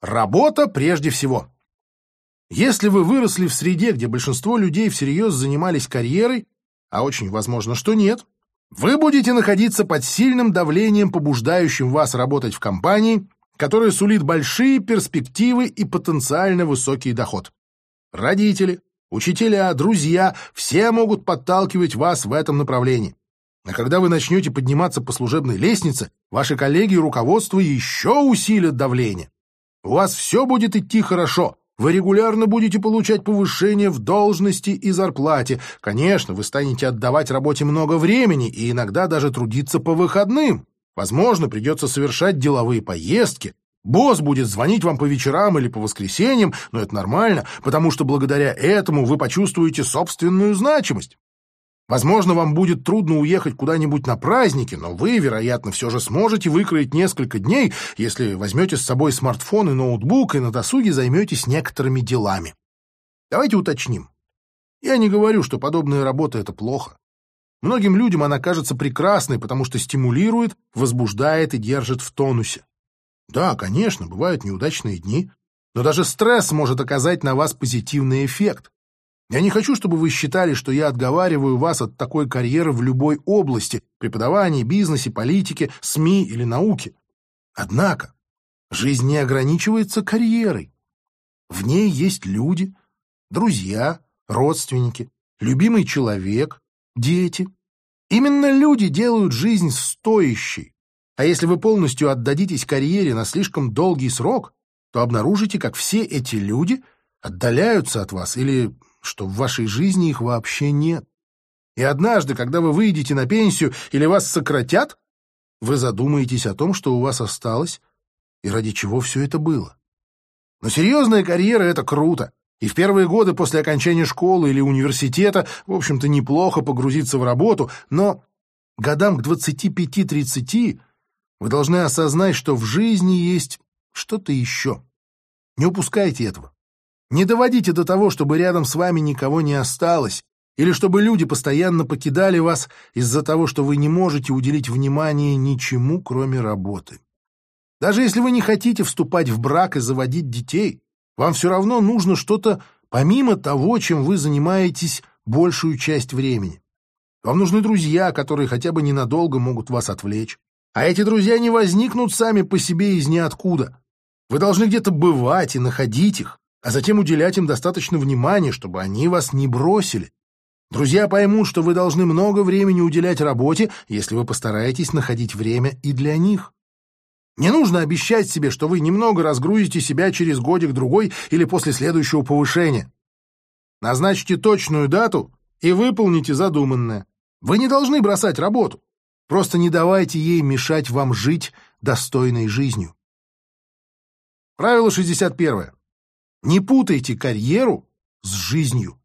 Работа прежде всего. Если вы выросли в среде, где большинство людей всерьез занимались карьерой, а очень возможно, что нет, вы будете находиться под сильным давлением, побуждающим вас работать в компании, которая сулит большие перспективы и потенциально высокий доход. Родители, учителя, друзья – все могут подталкивать вас в этом направлении. А когда вы начнете подниматься по служебной лестнице, ваши коллеги и руководство еще усилят давление. У вас все будет идти хорошо. Вы регулярно будете получать повышение в должности и зарплате. Конечно, вы станете отдавать работе много времени и иногда даже трудиться по выходным. Возможно, придется совершать деловые поездки. Босс будет звонить вам по вечерам или по воскресеньям, но это нормально, потому что благодаря этому вы почувствуете собственную значимость. Возможно, вам будет трудно уехать куда-нибудь на праздники, но вы, вероятно, все же сможете выкроить несколько дней, если возьмете с собой смартфон и ноутбук и на досуге займетесь некоторыми делами. Давайте уточним. Я не говорю, что подобная работа — это плохо. Многим людям она кажется прекрасной, потому что стимулирует, возбуждает и держит в тонусе. Да, конечно, бывают неудачные дни, но даже стресс может оказать на вас позитивный эффект. Я не хочу, чтобы вы считали, что я отговариваю вас от такой карьеры в любой области – преподавании, бизнесе, политике, СМИ или науке. Однако жизнь не ограничивается карьерой. В ней есть люди, друзья, родственники, любимый человек, дети. Именно люди делают жизнь стоящей. А если вы полностью отдадитесь карьере на слишком долгий срок, то обнаружите, как все эти люди отдаляются от вас или что в вашей жизни их вообще нет. И однажды, когда вы выйдете на пенсию или вас сократят, вы задумаетесь о том, что у вас осталось и ради чего все это было. Но серьезная карьера — это круто. И в первые годы после окончания школы или университета, в общем-то, неплохо погрузиться в работу, но годам к 25-30 вы должны осознать, что в жизни есть что-то еще. Не упускайте этого. Не доводите до того, чтобы рядом с вами никого не осталось, или чтобы люди постоянно покидали вас из-за того, что вы не можете уделить внимание ничему, кроме работы. Даже если вы не хотите вступать в брак и заводить детей, вам все равно нужно что-то помимо того, чем вы занимаетесь большую часть времени. Вам нужны друзья, которые хотя бы ненадолго могут вас отвлечь. А эти друзья не возникнут сами по себе из ниоткуда. Вы должны где-то бывать и находить их а затем уделять им достаточно внимания, чтобы они вас не бросили. Друзья поймут, что вы должны много времени уделять работе, если вы постараетесь находить время и для них. Не нужно обещать себе, что вы немного разгрузите себя через годик-другой или после следующего повышения. Назначьте точную дату и выполните задуманное. Вы не должны бросать работу. Просто не давайте ей мешать вам жить достойной жизнью. Правило 61. Не путайте карьеру с жизнью.